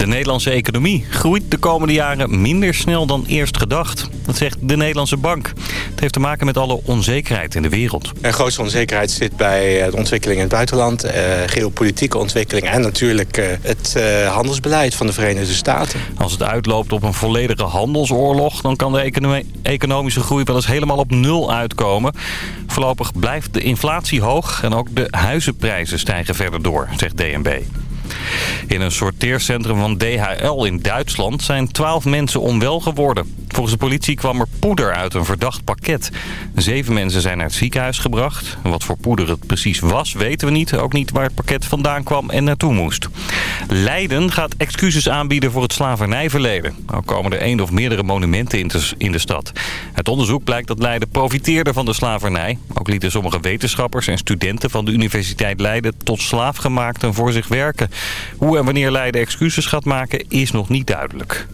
De Nederlandse economie groeit de komende jaren minder snel dan eerst gedacht. Dat zegt de Nederlandse Bank. Het heeft te maken met alle onzekerheid in de wereld. De grootste onzekerheid zit bij eh, de ontwikkeling in het buitenland... Eh, geopolitieke ontwikkeling en natuurlijk eh, het handelsbeleid van de Verenigde Staten. Als het uitloopt op een volledige handelsoorlog... dan kan de economische groei wel eens helemaal op nul uitkomen. Voorlopig blijft de inflatie hoog en ook de huizenprijzen stijgen verder door, zegt DNB. In een sorteercentrum van DHL in Duitsland zijn twaalf mensen onwel geworden. Volgens de politie kwam er poeder uit een verdacht pakket. Zeven mensen zijn naar het ziekenhuis gebracht. Wat voor poeder het precies was, weten we niet. Ook niet waar het pakket vandaan kwam en naartoe moest. Leiden gaat excuses aanbieden voor het slavernijverleden. Ook komen er één of meerdere monumenten in de, in de stad. Het onderzoek blijkt dat Leiden profiteerde van de slavernij. Ook lieten sommige wetenschappers en studenten van de Universiteit Leiden... tot slaafgemaakten voor zich werken. Hoe en wanneer Leiden excuses gaat maken is nog niet duidelijk.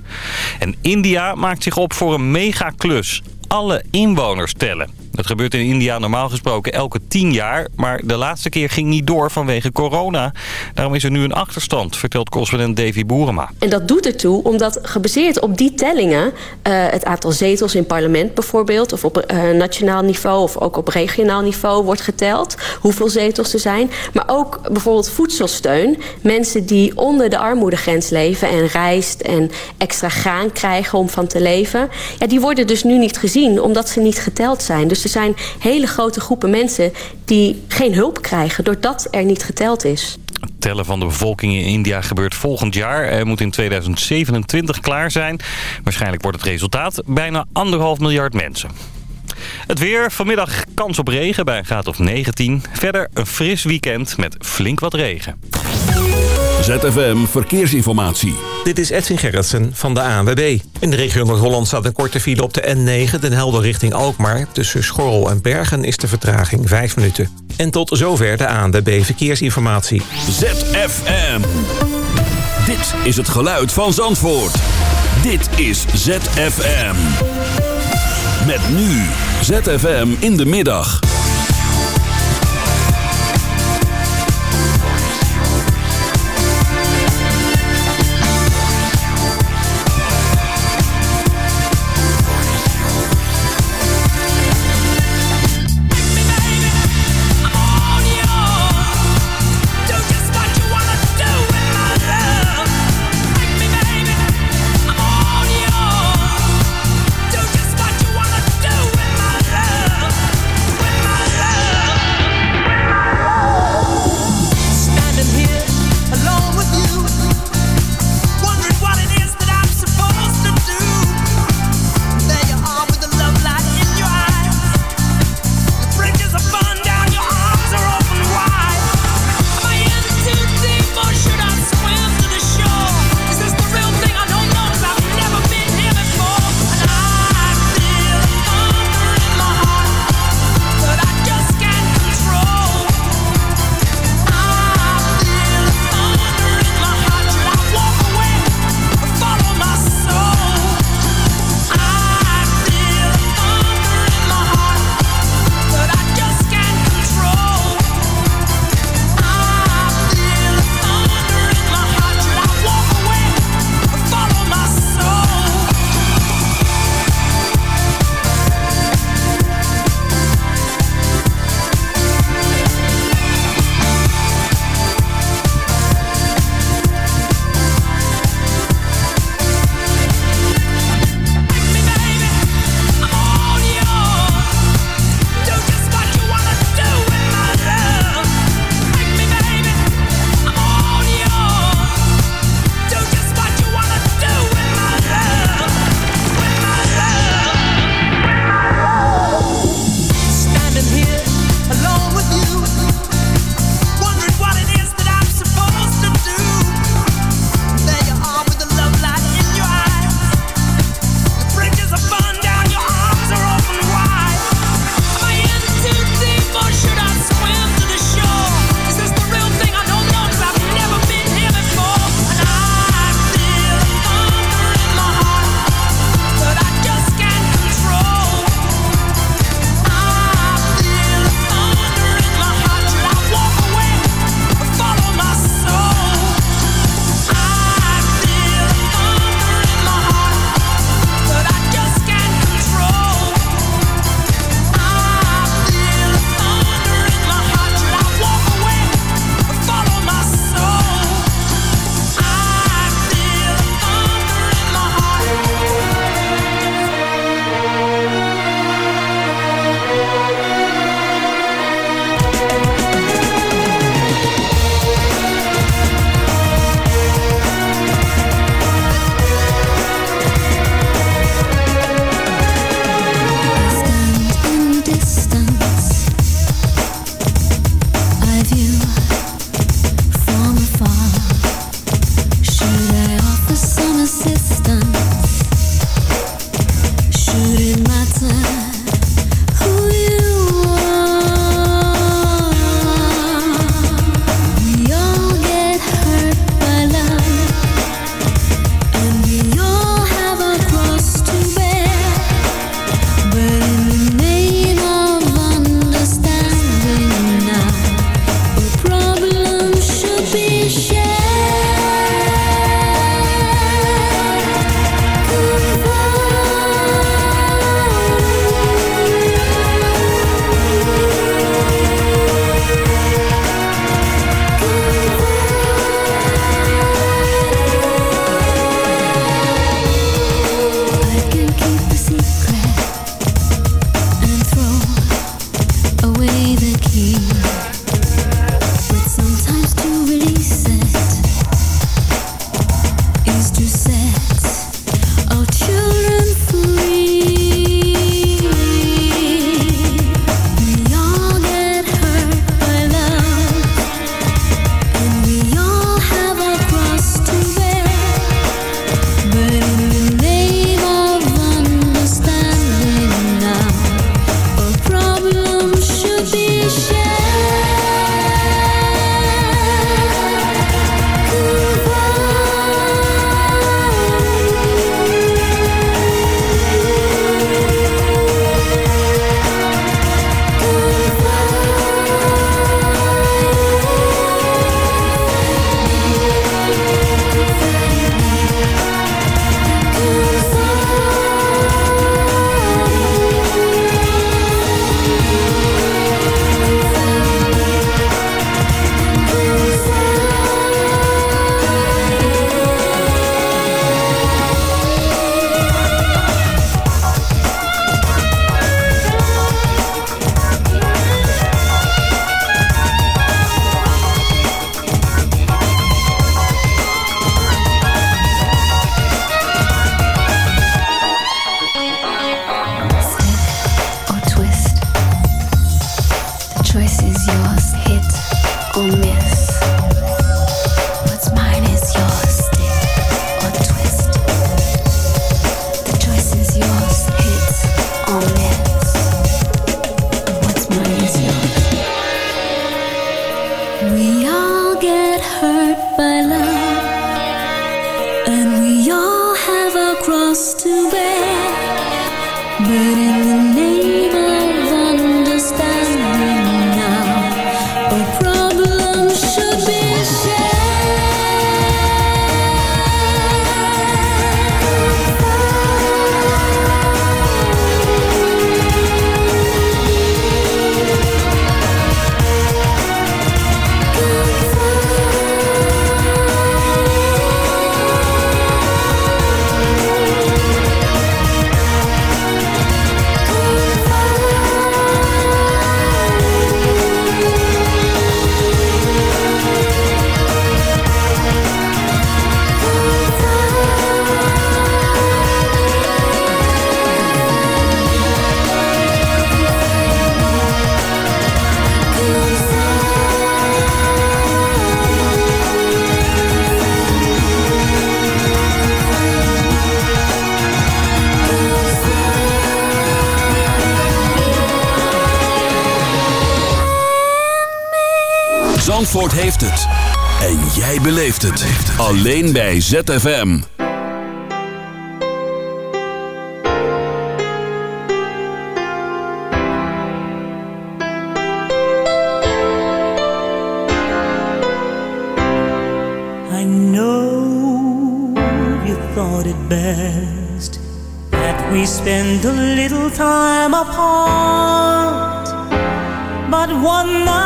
En India maakt zich op voor een megaklus. Alle inwoners tellen. Dat gebeurt in India normaal gesproken elke tien jaar. Maar de laatste keer ging niet door vanwege corona. Daarom is er nu een achterstand, vertelt correspondent Davy Boerema. En dat doet ertoe omdat gebaseerd op die tellingen... Uh, het aantal zetels in parlement bijvoorbeeld... of op uh, nationaal niveau of ook op regionaal niveau wordt geteld. Hoeveel zetels er zijn. Maar ook bijvoorbeeld voedselsteun. Mensen die onder de armoedegrens leven en rijst en extra graan krijgen om van te leven. Ja, die worden dus nu niet gezien omdat ze niet geteld zijn. Dus er zijn hele grote groepen mensen die geen hulp krijgen... doordat er niet geteld is. Het tellen van de bevolking in India gebeurt volgend jaar. Er moet in 2027 klaar zijn. Waarschijnlijk wordt het resultaat bijna anderhalf miljard mensen. Het weer, vanmiddag kans op regen bij een graad of 19. Verder een fris weekend met flink wat regen. ZFM Verkeersinformatie. Dit is Edwin Gerritsen van de ANWB. In de regio Noord-Holland staat een korte file op de N9... Den Helder richting Alkmaar. Tussen Schorrel en Bergen is de vertraging 5 minuten. En tot zover de ANWB Verkeersinformatie. ZFM. Dit is het geluid van Zandvoort. Dit is ZFM. Met nu ZFM in de middag. Zandvoort heeft het. En jij beleeft het. Alleen bij ZFM. I know you thought it best that we spend a little time apart. But one night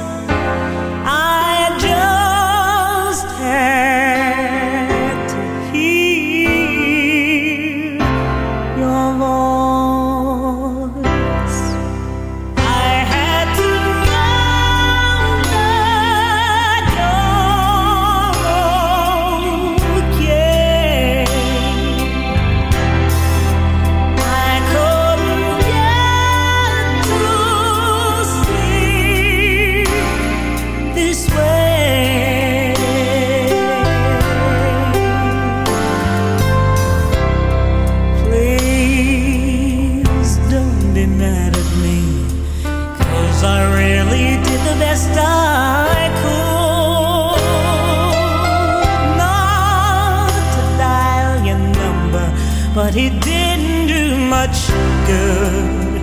But it didn't do much good.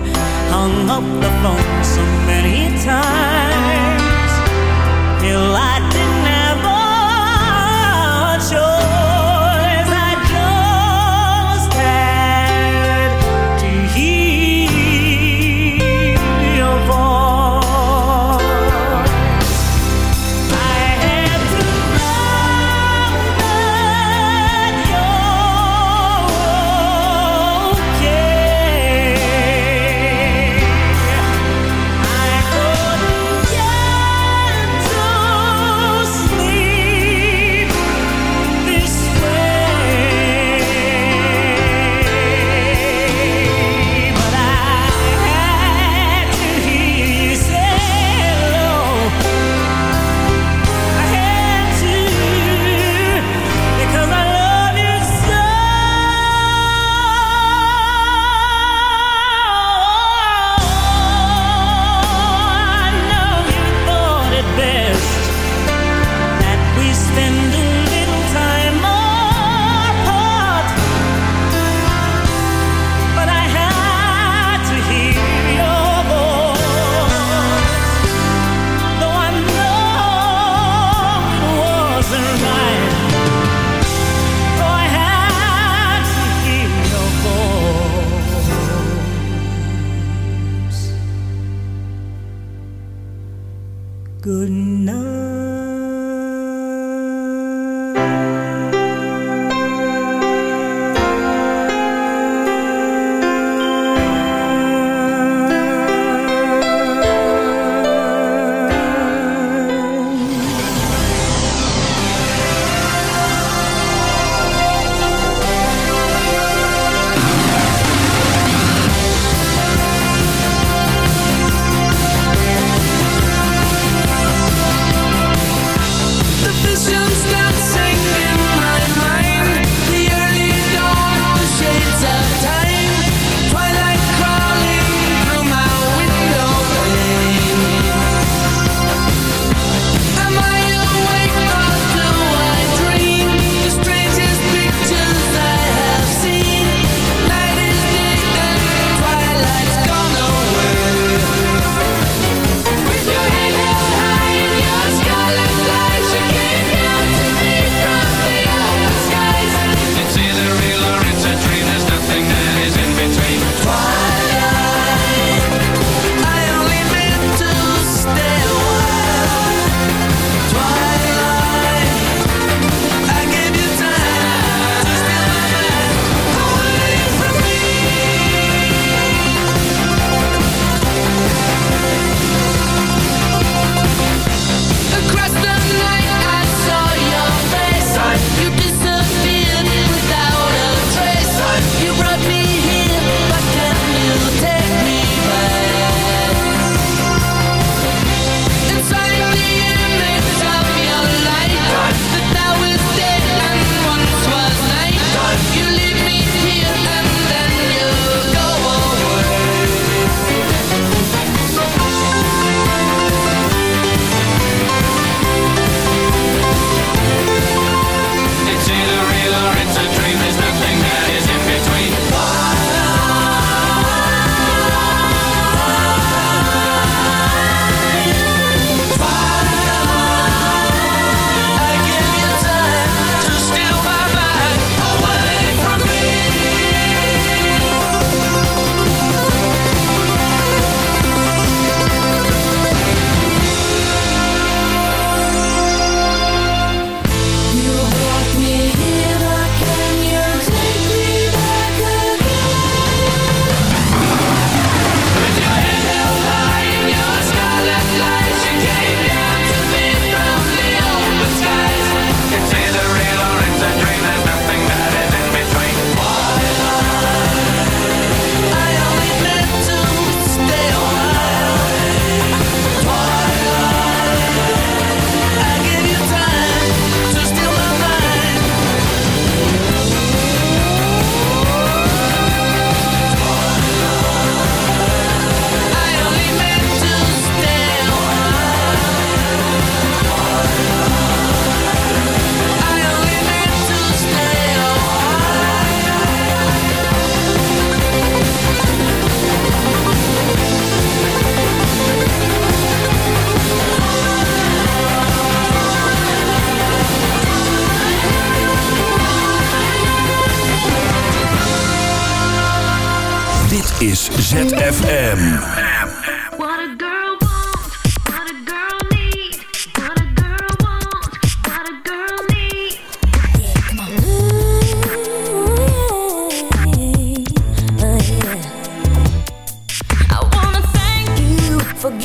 Hung up the phone so many times. Till I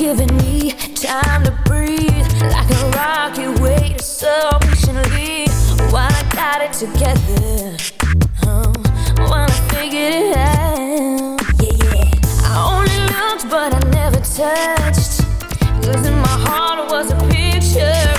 giving me time to breathe like a rocket waiting so patiently while I got it together. Oh, while I figured it out, yeah, yeah. I only looked, but I never touched. Cause in my heart was a picture.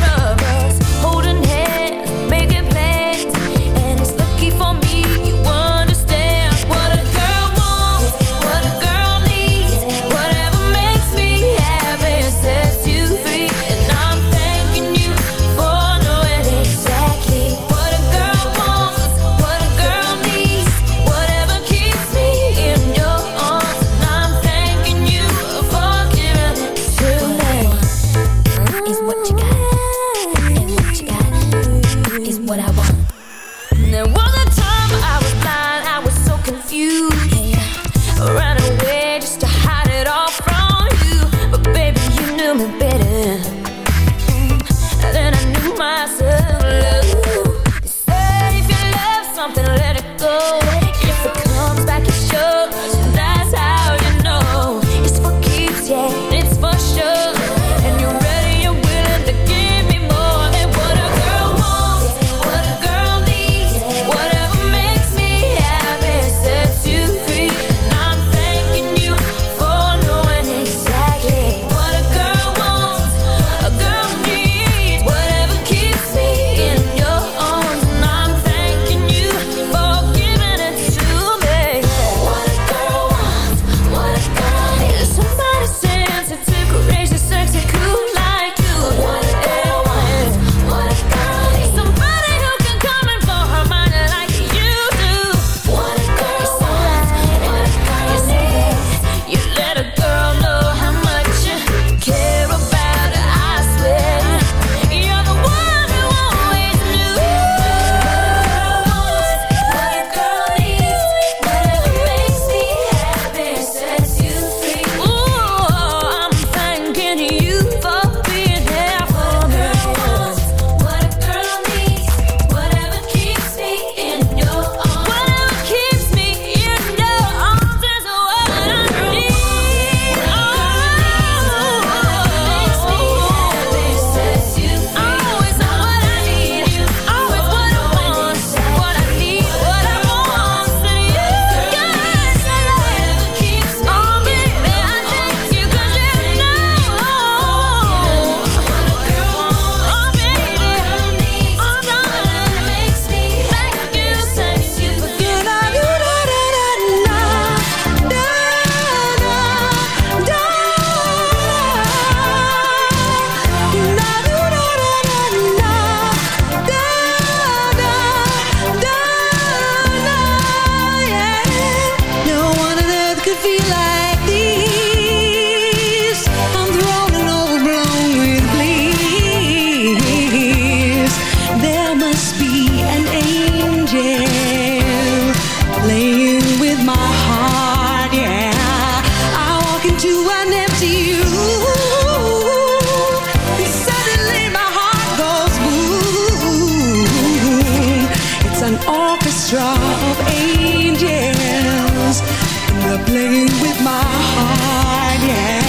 playing with my heart, yeah.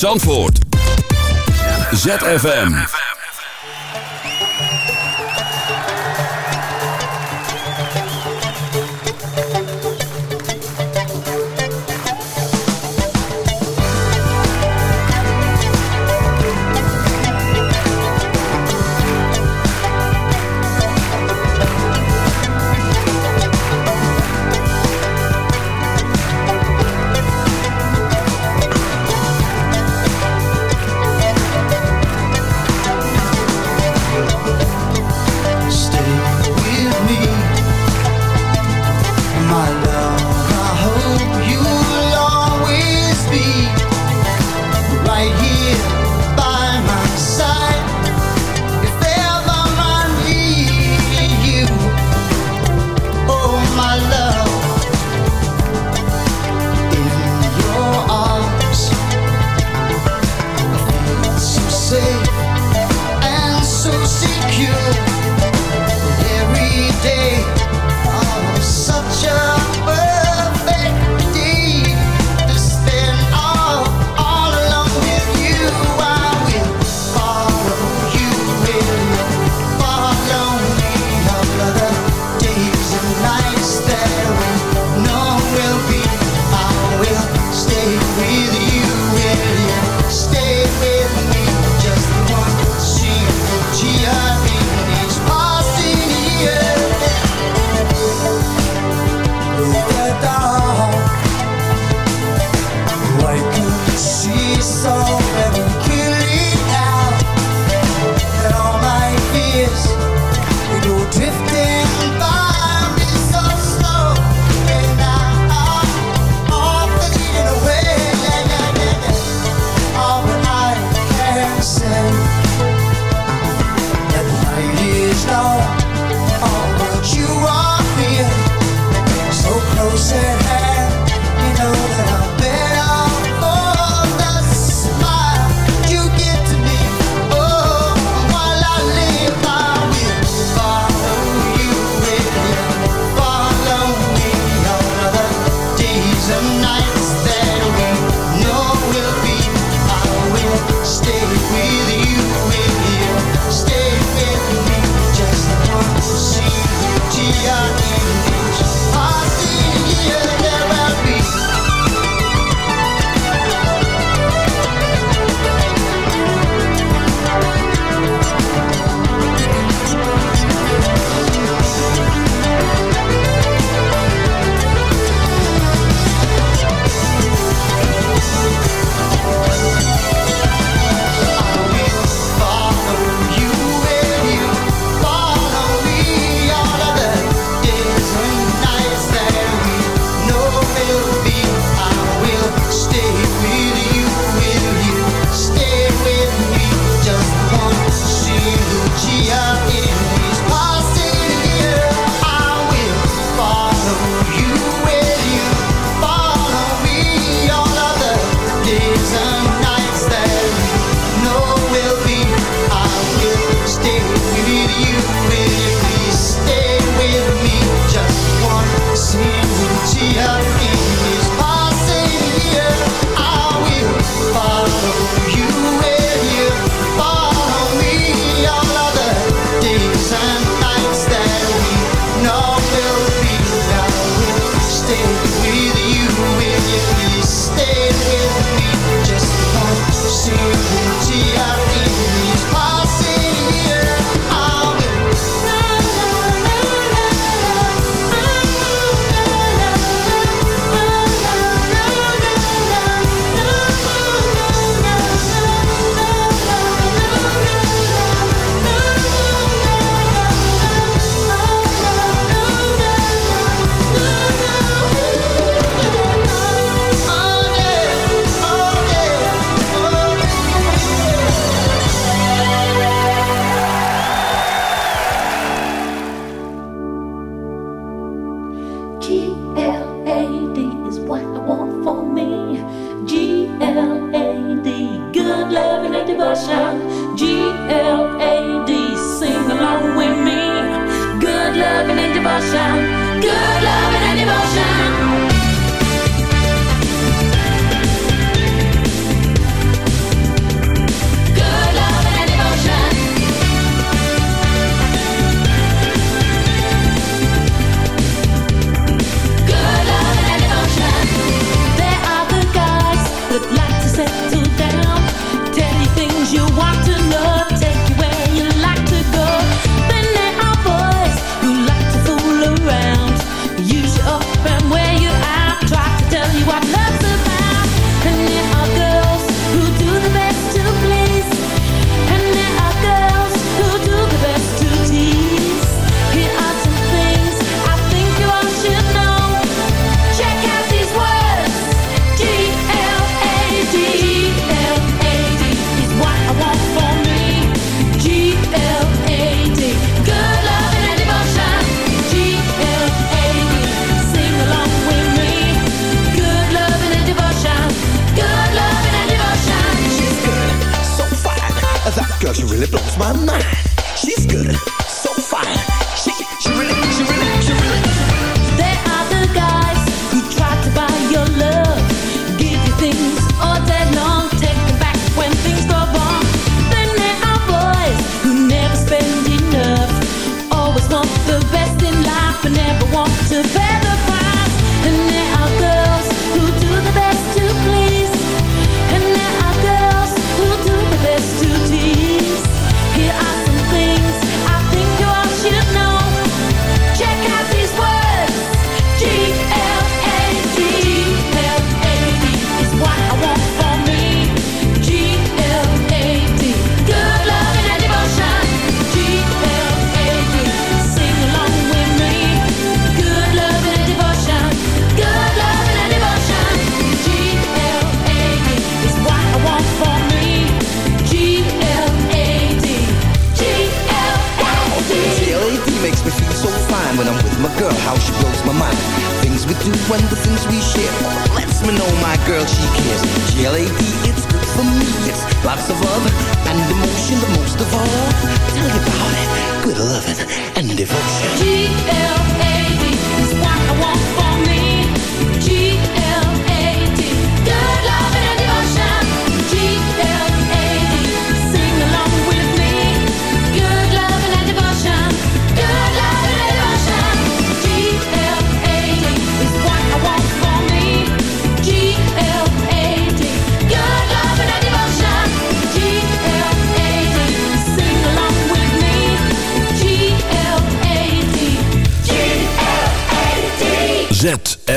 Zandvoort. ZFM.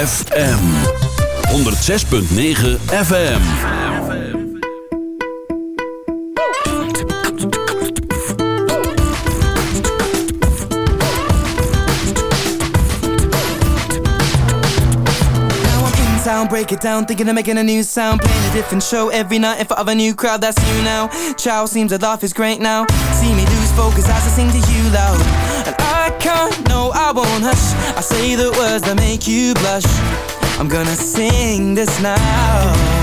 ZFM 106.9 FM. Town, break it down, thinking of making a new sound, playing a different show every night in front of a new crowd. That's you now. Chow seems to laugh is great now. See me lose focus as I sing to you loud, and I can't, no, I won't hush. I say the words that make you blush. I'm gonna sing this now.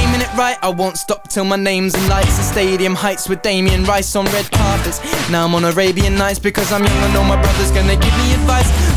right I won't stop till my name's in lights. The stadium heights with Damien Rice on red carpets. Now I'm on Arabian Nights because I'm young I know my brother's gonna give me advice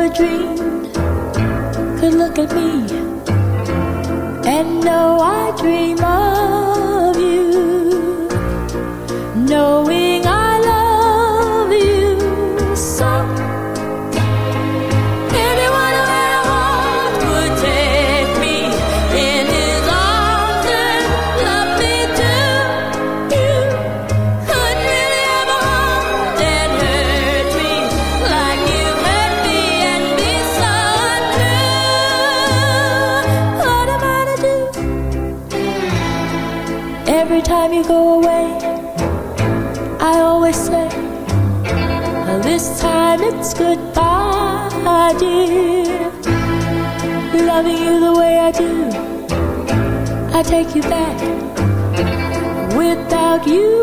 Who dreamed could look at me and know I dream of you. Knowing I take you back. Without you,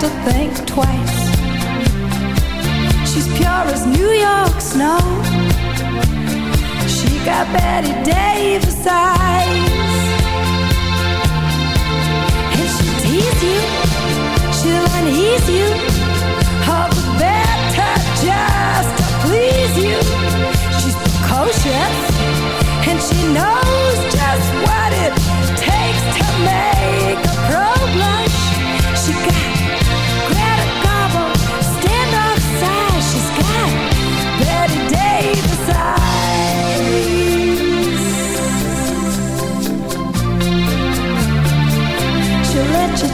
to think twice. She's pure as New York snow. She got Bette Davis eyes. And she'll tease you, she'll unease you. All the better just to please you. She's precocious, and she knows just what it takes to make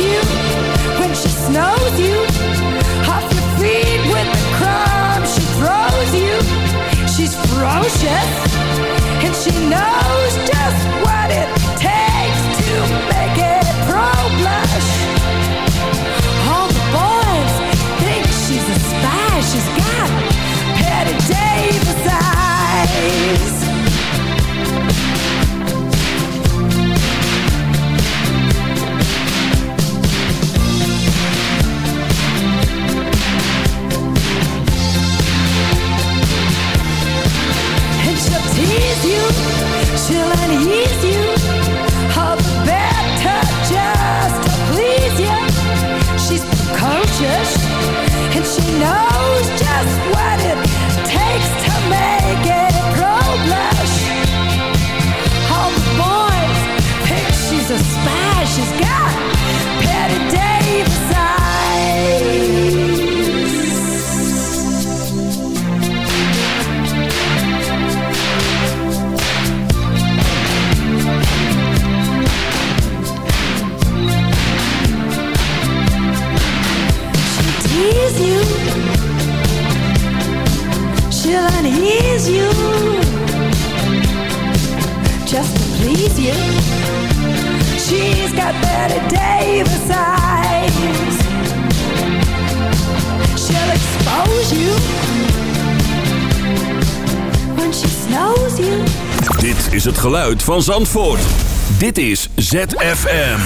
You when she snows you off your feet with the she throws you. She's ferocious and she knows just what is het geluid van Zandvoort. Dit is ZFM.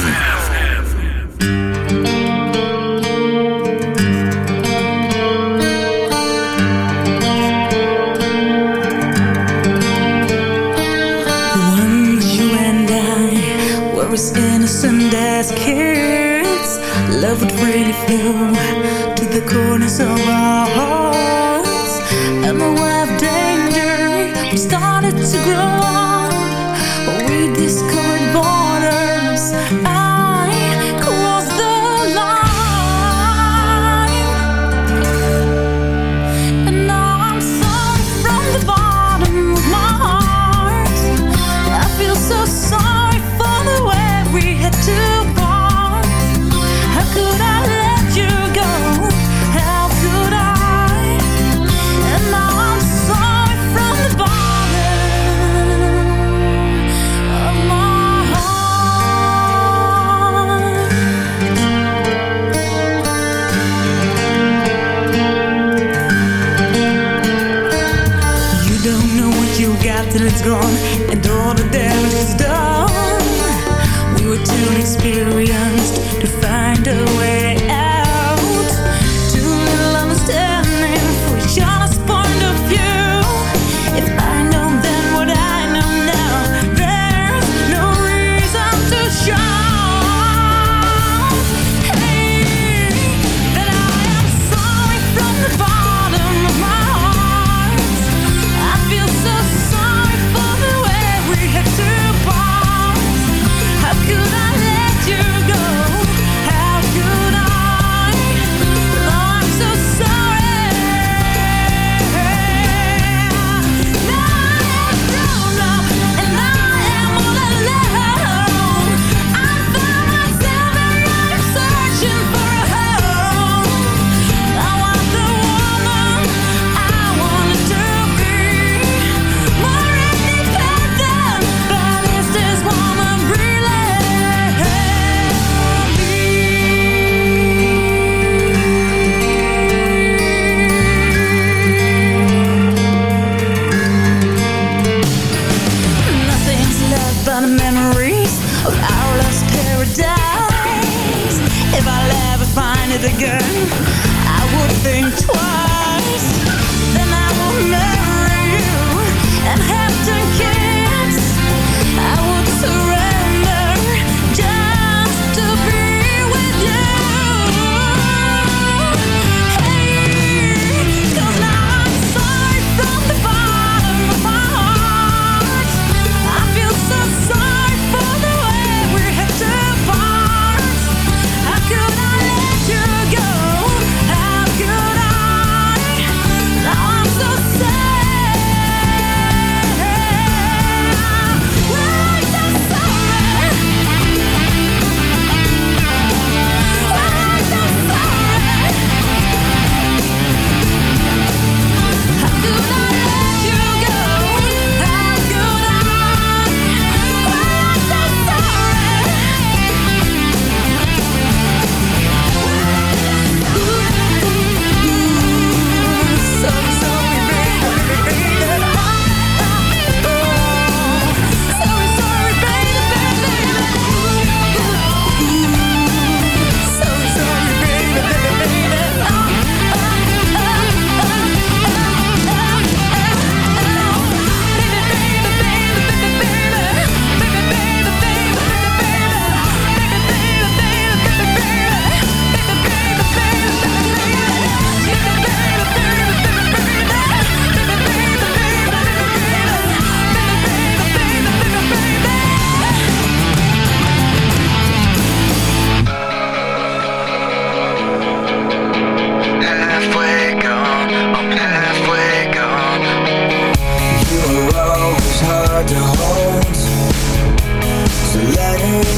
Once you and I were as innocent as kids. Love would really flow to the corners of our again, I would think twice.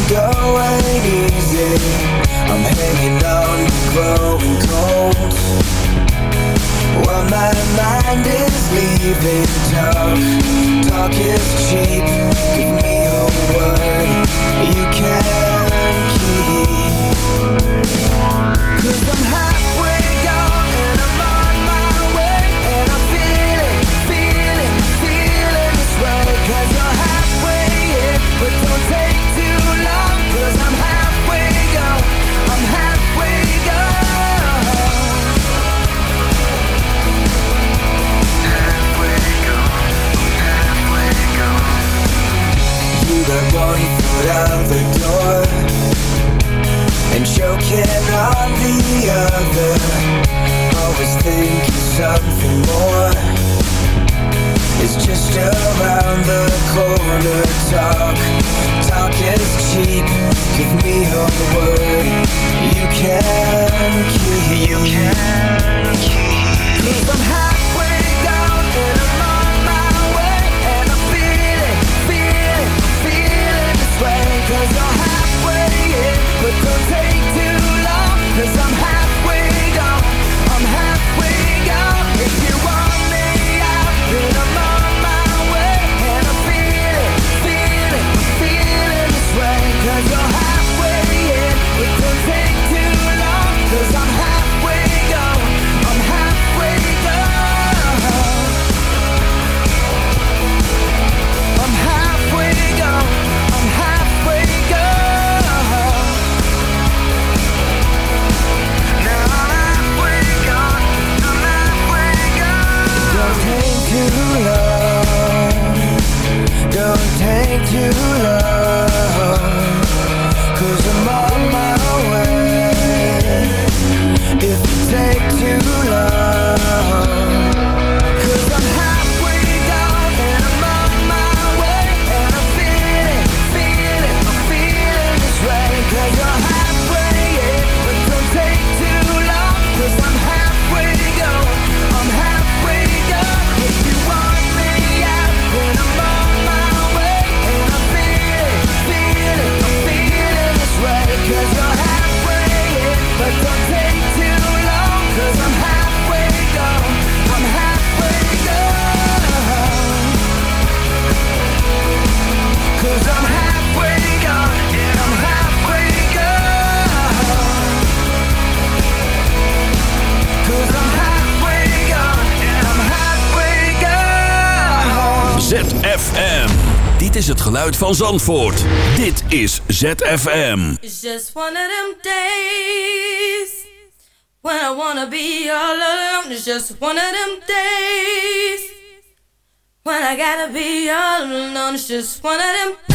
go easy. I'm hanging on to growing cold. While my mind is leaving Talk, is cheap Give me a word. You can the one foot out the door and choking on the other. Always thinking something more is just around the corner. Talk, talk is cheap. Give me a word. You can keep. You can keep. Cause van Zandvoort. Dit is ZFM. It's just one of them days. When I wanna be all alone. It's just one of them days. When I gotta be all alone. It's just one of them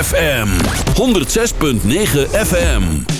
ZFM 106.9 FM.